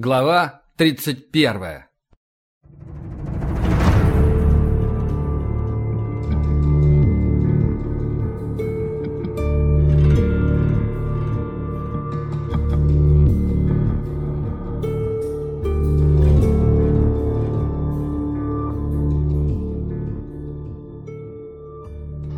Глава 31.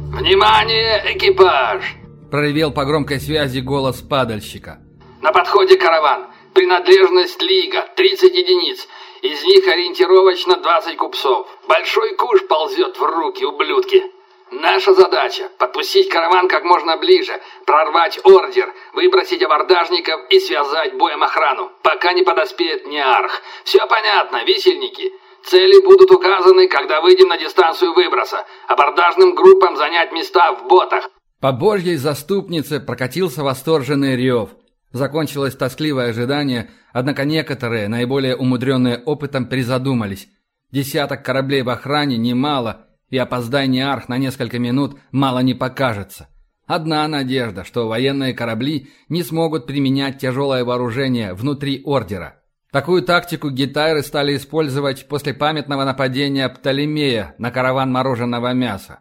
«Внимание, экипаж!» – проревел по громкой связи голос падальщика. «На подходе караван. Принадлежность Лига – 30 единиц. Из них ориентировочно 20 купцов. Большой куш ползет в руки, ублюдки. Наша задача – подпустить караван как можно ближе, прорвать ордер, выбросить абордажников и связать боем охрану, пока не подоспеет Неарх. Все понятно, висельники?» Цели будут указаны, когда выйдем на дистанцию выброса. Абордажным группам занять места в ботах. По божьей заступнице прокатился восторженный рев. Закончилось тоскливое ожидание, однако некоторые, наиболее умудренные опытом, призадумались. Десяток кораблей в охране немало, и опоздание арх на несколько минут мало не покажется. Одна надежда, что военные корабли не смогут применять тяжелое вооружение внутри ордера. Такую тактику гитайры стали использовать после памятного нападения Птолемея на караван мороженого мяса.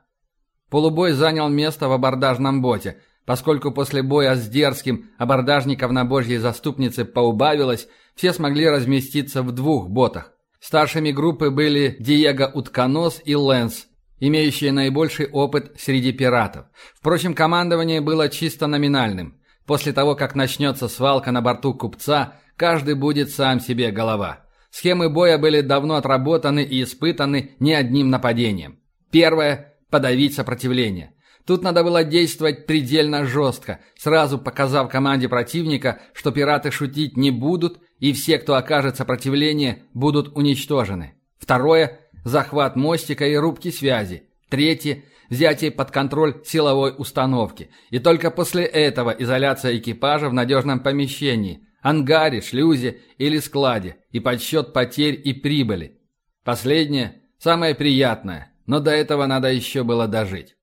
Полубой занял место в абордажном боте, поскольку после боя с дерзким абордажников на божьей заступнице поубавилось, все смогли разместиться в двух ботах. Старшими группы были Диего Утконос и Лэнс, имеющие наибольший опыт среди пиратов. Впрочем, командование было чисто номинальным. После того, как начнется свалка на борту купца – Каждый будет сам себе голова. Схемы боя были давно отработаны и испытаны не одним нападением. Первое – подавить сопротивление. Тут надо было действовать предельно жестко, сразу показав команде противника, что пираты шутить не будут, и все, кто окажет сопротивление, будут уничтожены. Второе – захват мостика и рубки связи. Третье – взятие под контроль силовой установки. И только после этого изоляция экипажа в надежном помещении – ангаре, шлюзе или складе и подсчет потерь и прибыли. Последнее – самое приятное, но до этого надо еще было дожить.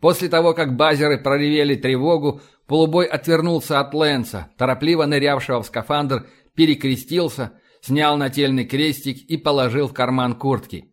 После того, как базеры проревели тревогу, полубой отвернулся от Лэнса, торопливо нырявшего в скафандр, перекрестился, снял нательный крестик и положил в карман куртки.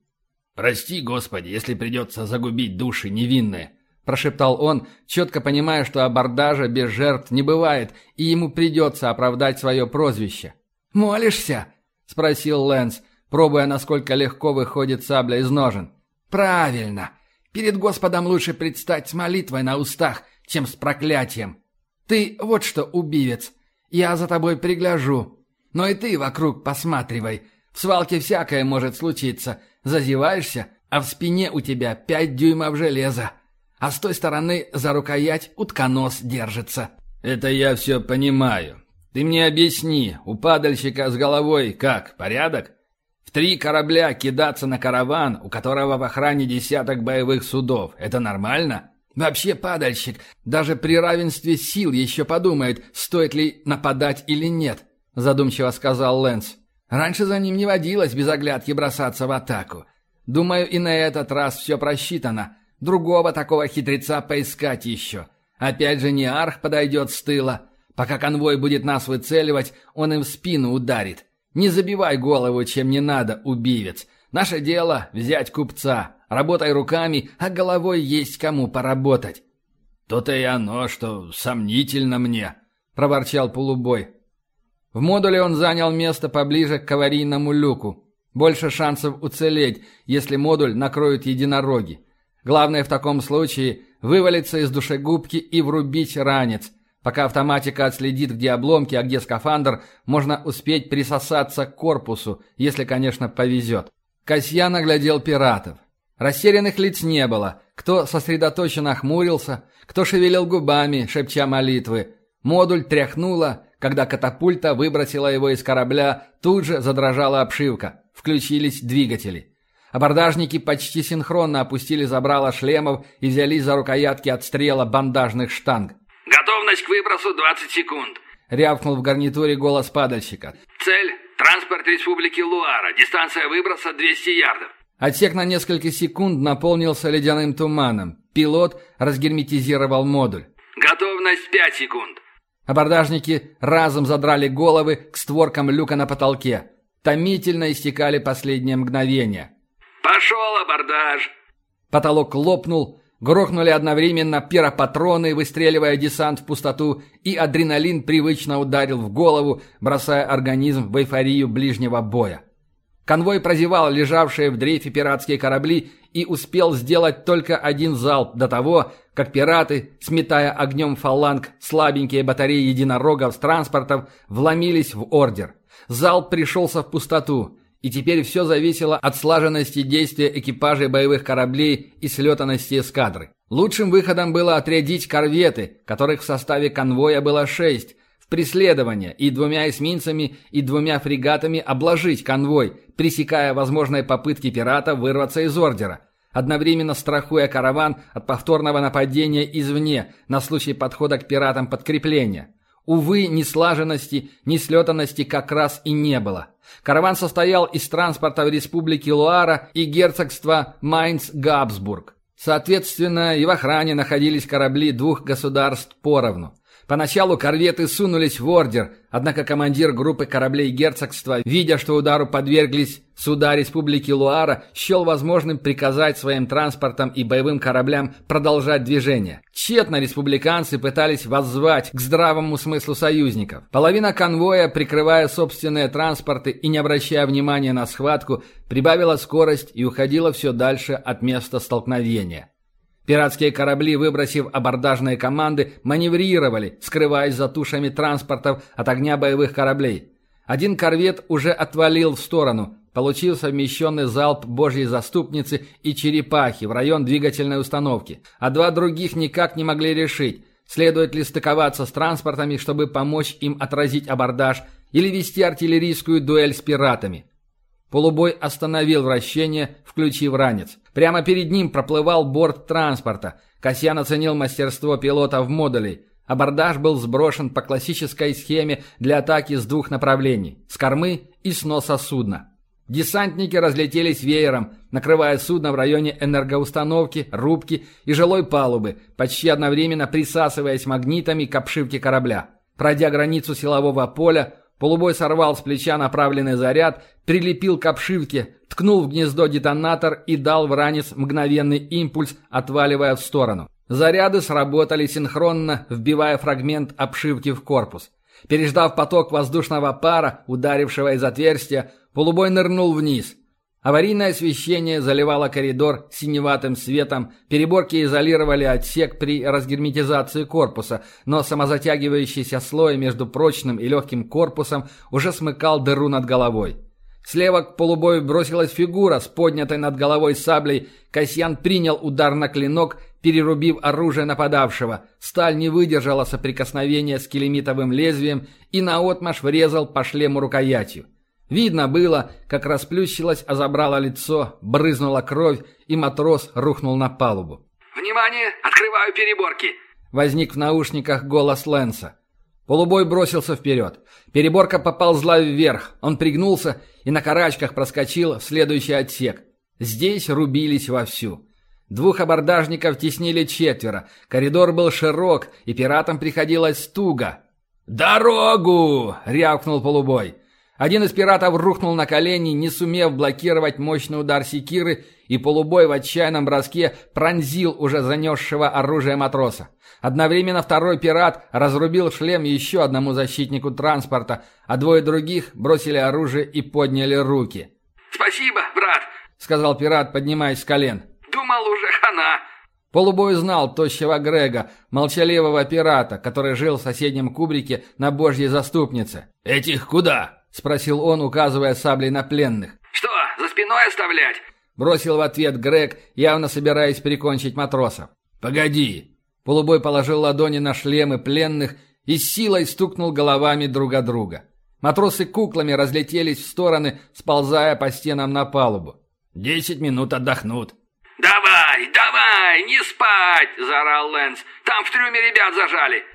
«Прости, Господи, если придется загубить души невинные», прошептал он, четко понимая, что абордажа без жертв не бывает, и ему придется оправдать свое прозвище. «Молишься?» – спросил Лэнс, пробуя, насколько легко выходит сабля из ножен. «Правильно. Перед Господом лучше предстать с молитвой на устах, чем с проклятием. Ты вот что, убивец, я за тобой пригляжу. Но и ты вокруг посматривай. В свалке всякое может случиться. Зазеваешься, а в спине у тебя пять дюймов железа а с той стороны за рукоять утконос держится». «Это я все понимаю. Ты мне объясни, у падальщика с головой как, порядок? Три корабля кидаться на караван, у которого в охране десяток боевых судов, это нормально?» Вообще падальщик даже при равенстве сил еще подумает, стоит ли нападать или нет, задумчиво сказал Лэнс. Раньше за ним не водилось без оглядки бросаться в атаку. Думаю, и на этот раз все просчитано. Другого такого хитреца поискать еще. Опять же не арх подойдет с тыла. Пока конвой будет нас выцеливать, он им в спину ударит. Не забивай голову, чем не надо, убивец. Наше дело — взять купца. Работай руками, а головой есть кому поработать. «То-то и оно, что сомнительно мне», — проворчал полубой. В модуле он занял место поближе к аварийному люку. Больше шансов уцелеть, если модуль накроют единороги. Главное в таком случае вывалиться из душегубки и врубить ранец. Пока автоматика отследит, где обломки, а где скафандр, можно успеть присосаться к корпусу, если, конечно, повезет. Касьян оглядел пиратов. Растерянных лиц не было. Кто сосредоточенно хмурился, кто шевелил губами, шепча молитвы. Модуль тряхнула, когда катапульта выбросила его из корабля, тут же задрожала обшивка. Включились двигатели. Абордажники почти синхронно опустили забрало шлемов и взялись за рукоятки отстрела бандажных штанг. «Готовность к выбросу 20 секунд», — рявкнул в гарнитуре голос падальщика. «Цель — транспорт Республики Луара. Дистанция выброса 200 ярдов». Отсек на несколько секунд наполнился ледяным туманом. Пилот разгерметизировал модуль. «Готовность 5 секунд». Абордажники разом задрали головы к створкам люка на потолке. Томительно истекали последние мгновения. «Пошел абордаж!» Потолок лопнул, грохнули одновременно пиропатроны, выстреливая десант в пустоту, и адреналин привычно ударил в голову, бросая организм в эйфорию ближнего боя. Конвой прозевал лежавшие в дрейфе пиратские корабли и успел сделать только один залп до того, как пираты, сметая огнем фаланг слабенькие батареи единорогов с транспортов, вломились в ордер. Залп пришелся в пустоту, и теперь все зависело от слаженности действия экипажей боевых кораблей и слетанности эскадры. Лучшим выходом было отрядить корветы, которых в составе конвоя было шесть, в преследование и двумя эсминцами и двумя фрегатами обложить конвой, пресекая возможные попытки пирата вырваться из ордера, одновременно страхуя караван от повторного нападения извне на случай подхода к пиратам подкрепления. Увы, ни слаженности, ни слетанности как раз и не было. Караван состоял из транспортов Республики Луара и герцогства Майнц-Габсбург. Соответственно, и в охране находились корабли двух государств поровну. Поначалу корветы сунулись в ордер, однако командир группы кораблей герцогства, видя, что удару подверглись суда Республики Луара, счел возможным приказать своим транспортам и боевым кораблям продолжать движение. Тщетно республиканцы пытались воззвать к здравому смыслу союзников. Половина конвоя, прикрывая собственные транспорты и не обращая внимания на схватку, прибавила скорость и уходила все дальше от места столкновения. Пиратские корабли, выбросив абордажные команды, маневрировали, скрываясь за тушами транспортов от огня боевых кораблей. Один корвет уже отвалил в сторону, получив совмещенный залп Божьей заступницы и черепахи в район двигательной установки, а два других никак не могли решить, следует ли стыковаться с транспортами, чтобы помочь им отразить абордаж, или вести артиллерийскую дуэль с пиратами. Полубой остановил вращение, включив ранец. Прямо перед ним проплывал борт транспорта. Касьян оценил мастерство пилотов модулей. Абордаж был сброшен по классической схеме для атаки с двух направлений – с кормы и с носа судна. Десантники разлетелись веером, накрывая судно в районе энергоустановки, рубки и жилой палубы, почти одновременно присасываясь магнитами к обшивке корабля. Пройдя границу силового поля, Полубой сорвал с плеча направленный заряд, прилепил к обшивке, ткнул в гнездо детонатор и дал в ранец мгновенный импульс, отваливая в сторону. Заряды сработали синхронно, вбивая фрагмент обшивки в корпус. Переждав поток воздушного пара, ударившего из отверстия, полубой нырнул вниз. Аварийное освещение заливало коридор синеватым светом, переборки изолировали отсек при разгерметизации корпуса, но самозатягивающийся слой между прочным и легким корпусом уже смыкал дыру над головой. Слева к полубою бросилась фигура с поднятой над головой саблей. Касьян принял удар на клинок, перерубив оружие нападавшего. Сталь не выдержала соприкосновения с килимитовым лезвием и наотмашь врезал по шлему рукоятью. Видно было, как расплющилось, а забрало лицо, брызнула кровь, и матрос рухнул на палубу. «Внимание! Открываю переборки!» Возник в наушниках голос Лэнса. Полубой бросился вперед. Переборка поползла вверх. Он пригнулся и на карачках проскочил в следующий отсек. Здесь рубились вовсю. Двух абордажников теснили четверо. Коридор был широк, и пиратам приходилось туго. «Дорогу!» — рявкнул полубой. Один из пиратов рухнул на колени, не сумев блокировать мощный удар секиры, и полубой в отчаянном броске пронзил уже занесшего оружие матроса. Одновременно второй пират разрубил шлем еще одному защитнику транспорта, а двое других бросили оружие и подняли руки. «Спасибо, брат», — сказал пират, поднимаясь с колен. «Думал, уже хана». Полубой знал тощего Грега, молчаливого пирата, который жил в соседнем кубрике на божьей заступнице. «Этих куда?» — спросил он, указывая саблей на пленных. «Что, за спиной оставлять?» — бросил в ответ Грег, явно собираясь прикончить матросов. «Погоди!» Полубой положил ладони на шлемы пленных и с силой стукнул головами друг от друга. Матросы куклами разлетелись в стороны, сползая по стенам на палубу. «Десять минут отдохнут». «Давай, давай, не спать!» – заорал Лэнс. «Там в трюме ребят зажали!»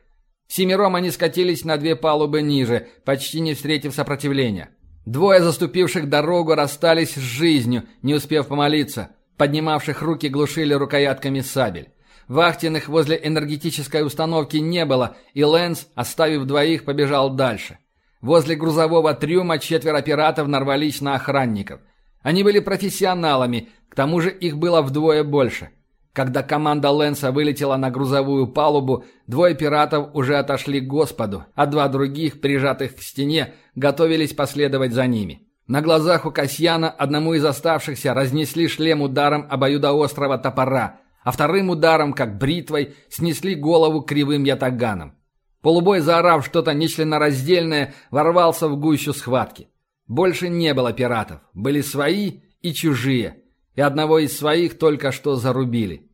Семером они скатились на две палубы ниже, почти не встретив сопротивления. Двое заступивших дорогу расстались с жизнью, не успев помолиться. Поднимавших руки глушили рукоятками сабель. Вахтенных возле энергетической установки не было, и Лэнс, оставив двоих, побежал дальше. Возле грузового трюма четверо пиратов нарвались на охранников. Они были профессионалами, к тому же их было вдвое больше. Когда команда Лэнса вылетела на грузовую палубу, двое пиратов уже отошли к Господу, а два других, прижатых к стене, готовились последовать за ними. На глазах у Касьяна одному из оставшихся разнесли шлем ударом обоюдоострого топора, а вторым ударом, как бритвой, снесли голову кривым ятаганом. Полубой, заорав что-то нечленораздельное, ворвался в гущу схватки. Больше не было пиратов, были свои и чужие, и одного из своих только что зарубили.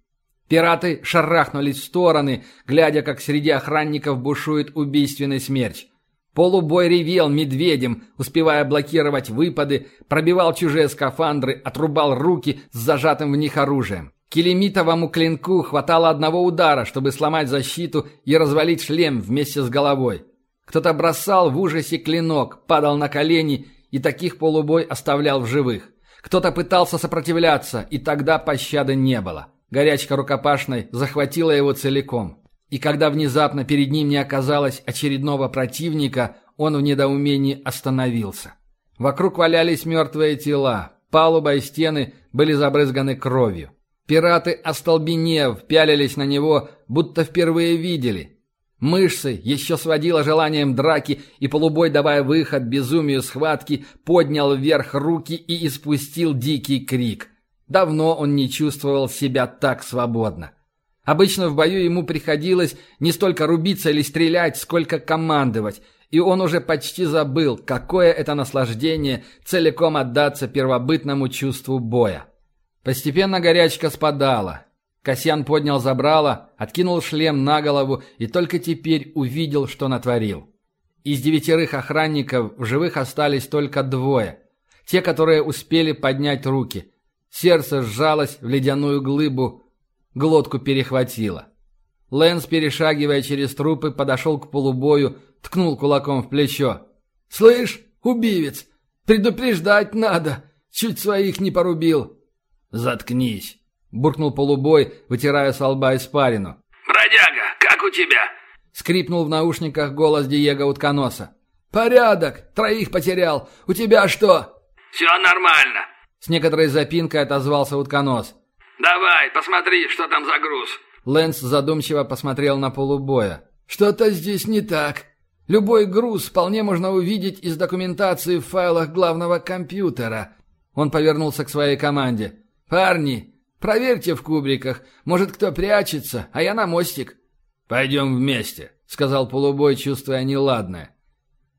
Пираты шарахнулись в стороны, глядя, как среди охранников бушует убийственный смерч. Полубой ревел медведем, успевая блокировать выпады, пробивал чужие скафандры, отрубал руки с зажатым в них оружием. Келемитовому клинку хватало одного удара, чтобы сломать защиту и развалить шлем вместе с головой. Кто-то бросал в ужасе клинок, падал на колени и таких полубой оставлял в живых. Кто-то пытался сопротивляться, и тогда пощады не было. Горячка рукопашной захватила его целиком. И когда внезапно перед ним не оказалось очередного противника, он в недоумении остановился. Вокруг валялись мертвые тела, палуба и стены были забрызганы кровью. Пираты, остолбенев, пялились на него, будто впервые видели. Мышцы еще сводило желанием драки, и полубой, давая выход безумию схватки, поднял вверх руки и испустил дикий крик. Давно он не чувствовал себя так свободно. Обычно в бою ему приходилось не столько рубиться или стрелять, сколько командовать, и он уже почти забыл, какое это наслаждение целиком отдаться первобытному чувству боя. Постепенно горячка спадала. Касьян поднял забрало, откинул шлем на голову и только теперь увидел, что натворил. Из девятерых охранников в живых остались только двое. Те, которые успели поднять руки. Сердце сжалось в ледяную глыбу, Глотку перехватило. Лэнс, перешагивая через трупы, подошел к полубою, ткнул кулаком в плечо. «Слышь, убивец, предупреждать надо, чуть своих не порубил». «Заткнись», — буркнул полубой, вытирая с лба испарину. «Бродяга, как у тебя?» — скрипнул в наушниках голос Диего Утконоса. «Порядок, троих потерял. У тебя что?» «Все нормально», — с некоторой запинкой отозвался Утконос. «Давай, посмотри, что там за груз». Лэнс задумчиво посмотрел на полубоя. «Что-то здесь не так. Любой груз вполне можно увидеть из документации в файлах главного компьютера». Он повернулся к своей команде. «Парни, проверьте в кубриках. Может, кто прячется, а я на мостик». «Пойдем вместе», — сказал полубой, чувствуя неладное.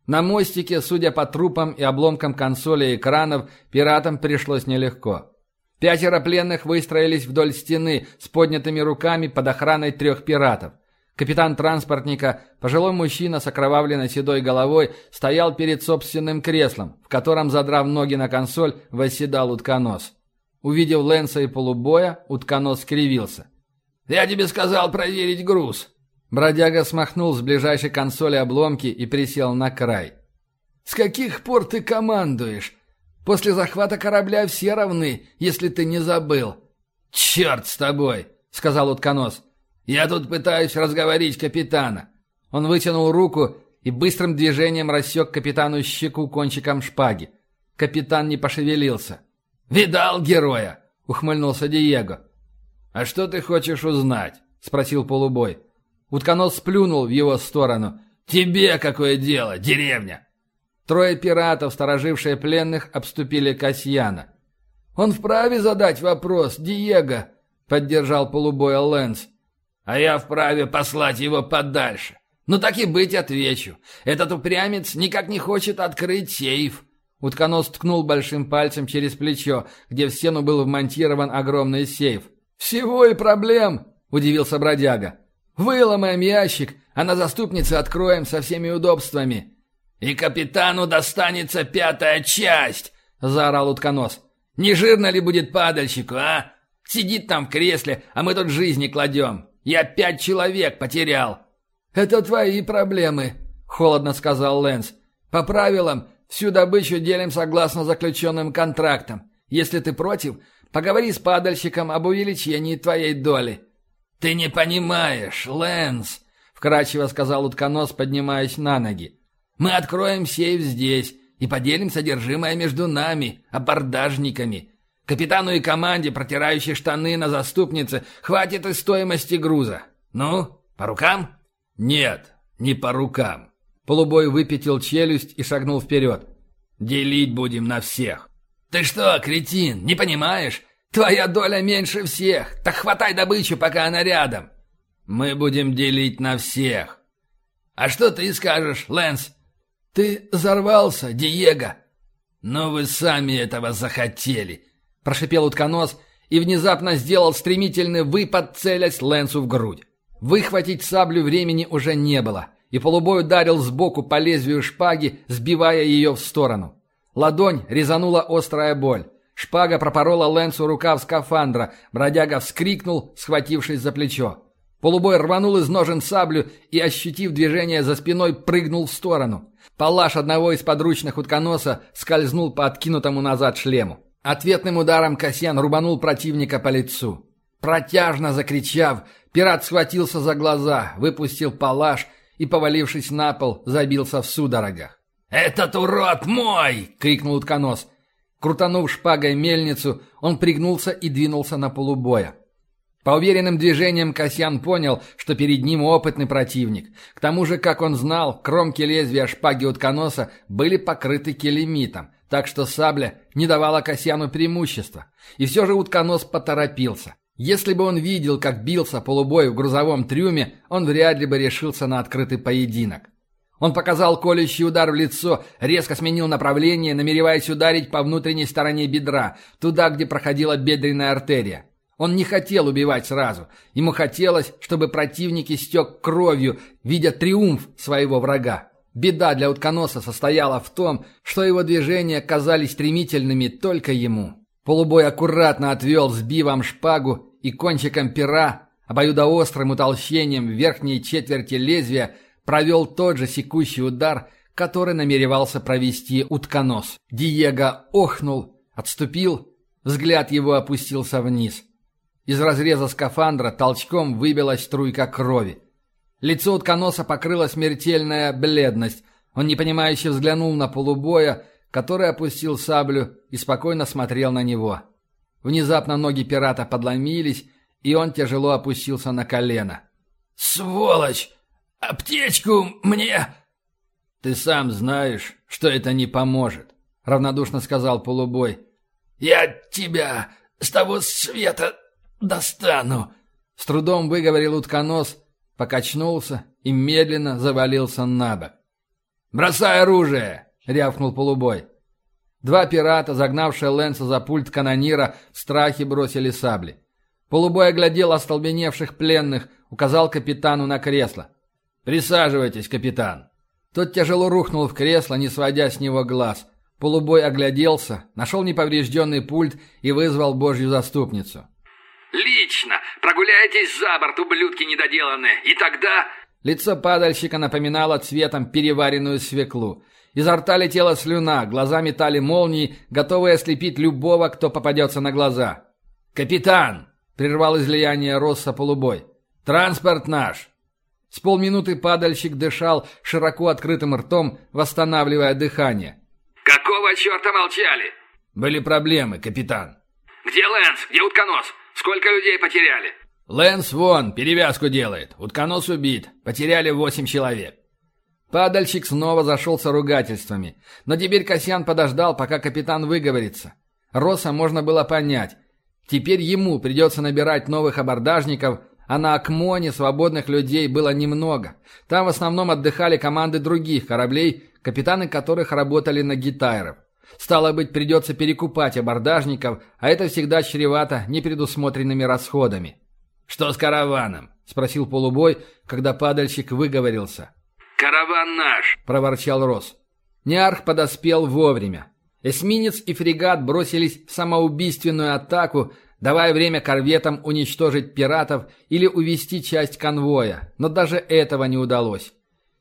На мостике, судя по трупам и обломкам консоли и экранов, пиратам пришлось нелегко. Пятеро пленных выстроились вдоль стены с поднятыми руками под охраной трех пиратов. Капитан транспортника, пожилой мужчина с окровавленной седой головой, стоял перед собственным креслом, в котором, задрав ноги на консоль, восседал утконос. Увидев Лэнса и полубоя, утконос скривился. «Я тебе сказал проверить груз!» Бродяга смахнул с ближайшей консоли обломки и присел на край. «С каких пор ты командуешь?» После захвата корабля все равны, если ты не забыл». «Черт с тобой!» — сказал утконос. «Я тут пытаюсь разговорить капитана». Он вытянул руку и быстрым движением рассек капитану щеку кончиком шпаги. Капитан не пошевелился. «Видал героя?» — ухмыльнулся Диего. «А что ты хочешь узнать?» — спросил полубой. Утконос сплюнул в его сторону. «Тебе какое дело, деревня? Трое пиратов, сторожившие пленных, обступили Касьяна. «Он вправе задать вопрос, Диего», — поддержал полубоя Лэнс. «А я вправе послать его подальше. Ну так и быть отвечу. Этот упрямец никак не хочет открыть сейф». Утконос ткнул большим пальцем через плечо, где в стену был вмонтирован огромный сейф. «Всего и проблем!» — удивился бродяга. «Выломаем ящик, а на заступнице откроем со всеми удобствами». «И капитану достанется пятая часть!» — заорал утконос. «Не жирно ли будет падальщику, а? Сидит там в кресле, а мы тут жизни кладем. Я пять человек потерял». «Это твои проблемы», — холодно сказал Лэнс. «По правилам, всю добычу делим согласно заключенным контрактам. Если ты против, поговори с падальщиком об увеличении твоей доли». «Ты не понимаешь, Лэнс!» — вкрадчиво сказал утконос, поднимаясь на ноги. «Мы откроем сейф здесь и поделим содержимое между нами, абордажниками. Капитану и команде, протирающей штаны на заступнице, хватит и стоимости груза. Ну, по рукам?» «Нет, не по рукам». Полубой выпятил челюсть и шагнул вперед. «Делить будем на всех». «Ты что, кретин, не понимаешь? Твоя доля меньше всех. Так хватай добычу, пока она рядом». «Мы будем делить на всех». «А что ты скажешь, Лэнс?» «Ты взорвался, Диего!» «Но вы сами этого захотели!» – прошипел утконос и внезапно сделал стремительный выпад, целясь Лэнсу в грудь. Выхватить саблю времени уже не было, и полубой ударил сбоку по лезвию шпаги, сбивая ее в сторону. Ладонь резанула острая боль. Шпага пропорола Лэнсу рукав скафандра, бродяга вскрикнул, схватившись за плечо. Полубой рванул из ножен саблю и, ощутив движение за спиной, прыгнул в сторону. Палаш одного из подручных утконоса скользнул по откинутому назад шлему. Ответным ударом Касьян рубанул противника по лицу. Протяжно закричав, пират схватился за глаза, выпустил палаш и, повалившись на пол, забился в судорогах. «Этот урод мой!» — крикнул утконос. Крутанув шпагой мельницу, он пригнулся и двинулся на полубоя. По уверенным движениям Касьян понял, что перед ним опытный противник. К тому же, как он знал, кромки лезвия шпаги утконоса были покрыты келемитом, так что сабля не давала Касьяну преимущества. И все же утконос поторопился. Если бы он видел, как бился полубой в грузовом трюме, он вряд ли бы решился на открытый поединок. Он показал колющий удар в лицо, резко сменил направление, намереваясь ударить по внутренней стороне бедра, туда, где проходила бедренная артерия. Он не хотел убивать сразу. Ему хотелось, чтобы противник истек кровью, видя триумф своего врага. Беда для утконоса состояла в том, что его движения казались стремительными только ему. Полубой аккуратно отвел сбивом шпагу и кончиком пера, обоюдоострым утолщением верхней четверти лезвия, провел тот же секущий удар, который намеревался провести утконос. Диего охнул, отступил, взгляд его опустился вниз. Из разреза скафандра толчком выбилась струйка крови. Лицо утконоса покрыла смертельная бледность. Он непонимающе взглянул на полубоя, который опустил саблю и спокойно смотрел на него. Внезапно ноги пирата подломились, и он тяжело опустился на колено. «Сволочь! Аптечку мне!» «Ты сам знаешь, что это не поможет», — равнодушно сказал полубой. «Я тебя с того света «Достану!» С трудом выговорил утконос, покачнулся и медленно завалился на бок. «Бросай оружие!» — рявкнул полубой. Два пирата, загнавшие Лэнса за пульт канонира, в страхе бросили сабли. Полубой оглядел остолбеневших пленных, указал капитану на кресло. «Присаживайтесь, капитан». Тот тяжело рухнул в кресло, не сводя с него глаз. Полубой огляделся, нашел неповрежденный пульт и вызвал божью заступницу. Лично! Прогуляйтесь за борт, ублюдки недоделанные, и тогда...» Лицо падальщика напоминало цветом переваренную свеклу. Изо рта летела слюна, глаза метали молнии, готовые ослепить любого, кто попадется на глаза. «Капитан!» — прервал излияние Росса полубой. «Транспорт наш!» С полминуты падальщик дышал широко открытым ртом, восстанавливая дыхание. «Какого черта молчали?» «Были проблемы, капитан». «Где Лэнс? Где утконос? Сколько людей потеряли?» «Лэнс вон, перевязку делает. Утконос убит. Потеряли восемь человек». Падальщик снова зашелся ругательствами. Но теперь Касьян подождал, пока капитан выговорится. Росса можно было понять. Теперь ему придется набирать новых абордажников, а на Акмоне свободных людей было немного. Там в основном отдыхали команды других кораблей, капитаны которых работали на гитайров. Стало быть, придется перекупать абордажников, а это всегда чревато непредусмотренными расходами. «Что с караваном?» — спросил полубой, когда падальщик выговорился. «Караван наш!» — проворчал Рос. Неарх подоспел вовремя. Эсминец и фрегат бросились в самоубийственную атаку, давая время корветам уничтожить пиратов или увести часть конвоя, но даже этого не удалось.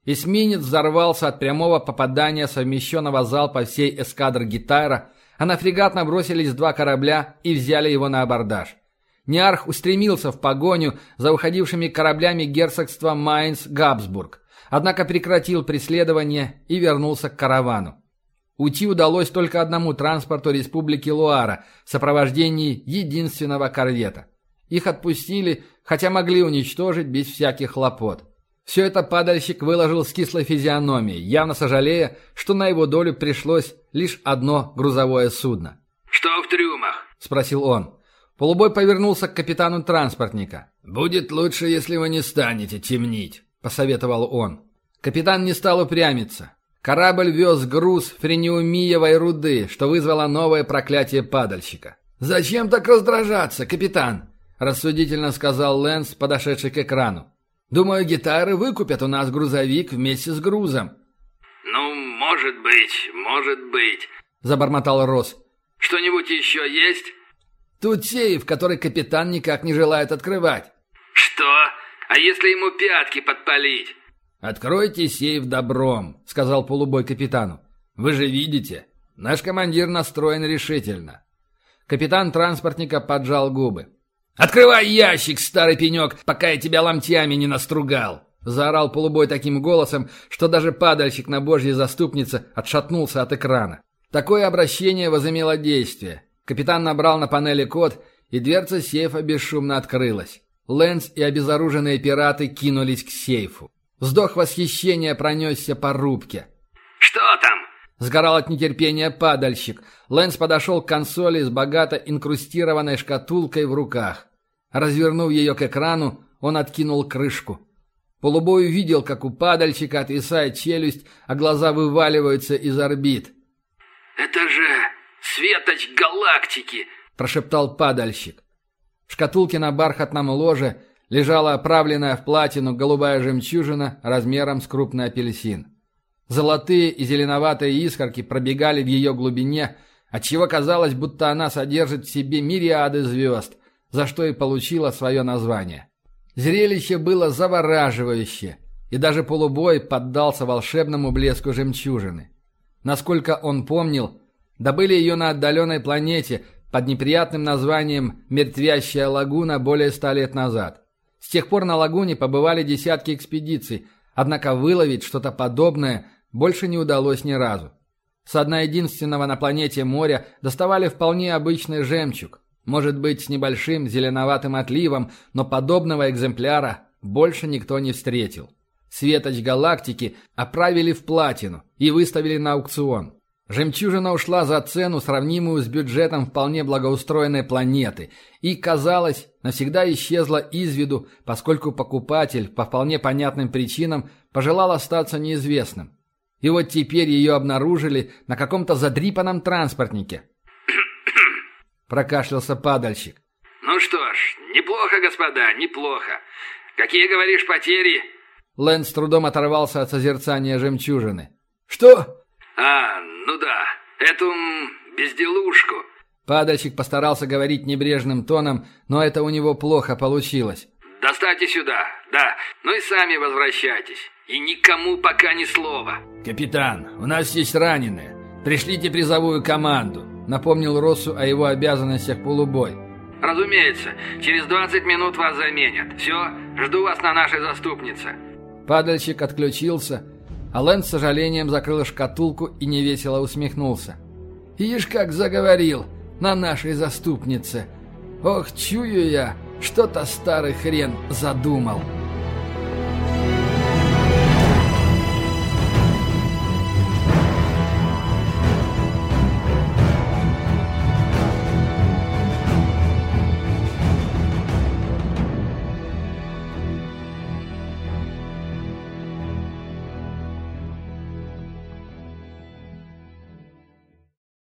Эсминец взорвался от прямого попадания совмещенного залпа всей эскадры Гитара, а на фрегат набросились два корабля и взяли его на абордаж. Ниарх устремился в погоню за уходившими кораблями герцогства Майнц-Габсбург, однако прекратил преследование и вернулся к каравану. Уйти удалось только одному транспорту Республики Луара в сопровождении единственного корвета. Их отпустили, хотя могли уничтожить без всяких хлопот. Все это падальщик выложил с кислой физиономией, явно сожалея, что на его долю пришлось лишь одно грузовое судно. «Что в трюмах?» – спросил он. Полубой повернулся к капитану транспортника. «Будет лучше, если вы не станете темнить», – посоветовал он. Капитан не стал упрямиться. Корабль вез груз френиумиевой руды, что вызвало новое проклятие падальщика. «Зачем так раздражаться, капитан?» – рассудительно сказал Лэнс, подошедший к экрану. «Думаю, гитары выкупят у нас грузовик вместе с грузом». «Ну, может быть, может быть», – забормотал Росс. «Что-нибудь еще есть?» Тут сейф, который капитан никак не желает открывать. Что? А если ему пятки подпалить? Откройте сейф добром, сказал полубой капитану. Вы же видите, наш командир настроен решительно. Капитан транспортника поджал губы. «Открывай ящик, старый пенек, пока я тебя ломтями не настругал!» Заорал полубой таким голосом, что даже падальщик на божьей заступнице отшатнулся от экрана. Такое обращение возымело действие. Капитан набрал на панели код, и дверца сейфа бесшумно открылась. Лэнс и обезоруженные пираты кинулись к сейфу. Вздох восхищения пронесся по рубке. «Что там?» Сгорал от нетерпения падальщик. Лэнс подошел к консоли с богато инкрустированной шкатулкой в руках. Развернув ее к экрану, он откинул крышку. Полубой увидел, как у падальщика отвисает челюсть, а глаза вываливаются из орбит. «Это же Светоч галактики!» – прошептал падальщик. В шкатулке на бархатном ложе лежала оправленная в платину голубая жемчужина размером с крупный апельсин. Золотые и зеленоватые искорки пробегали в ее глубине, отчего казалось, будто она содержит в себе мириады звезд, за что и получила свое название. Зрелище было завораживающее, и даже полубой поддался волшебному блеску жемчужины. Насколько он помнил, Добыли ее на отдаленной планете под неприятным названием «Мертвящая лагуна» более ста лет назад. С тех пор на лагуне побывали десятки экспедиций, однако выловить что-то подобное больше не удалось ни разу. С одна единственного на планете моря доставали вполне обычный жемчуг, может быть, с небольшим зеленоватым отливом, но подобного экземпляра больше никто не встретил. Светоч галактики оправили в платину и выставили на аукцион. Жемчужина ушла за цену, сравнимую с бюджетом вполне благоустроенной планеты, и, казалось, навсегда исчезла из виду, поскольку покупатель, по вполне понятным причинам, пожелал остаться неизвестным. И вот теперь ее обнаружили на каком-то задрипанном транспортнике. Прокашлялся падальщик. «Ну что ж, неплохо, господа, неплохо. Какие, говоришь, потери?» Лэн с трудом оторвался от созерцания жемчужины. «Что?» «А, ну да, эту безделушку». Падальщик постарался говорить небрежным тоном, но это у него плохо получилось. «Доставьте сюда, да, ну и сами возвращайтесь. И никому пока ни слова». «Капитан, у нас есть раненые. Пришлите призовую команду», — напомнил Россу о его обязанностях полубой. «Разумеется, через 20 минут вас заменят. Все, жду вас на нашей заступнице». Падальщик отключился, а Лэн с сожалением закрыл шкатулку и невесело усмехнулся. «Ишь, как заговорил на нашей заступнице! Ох, чую я, что-то старый хрен задумал!»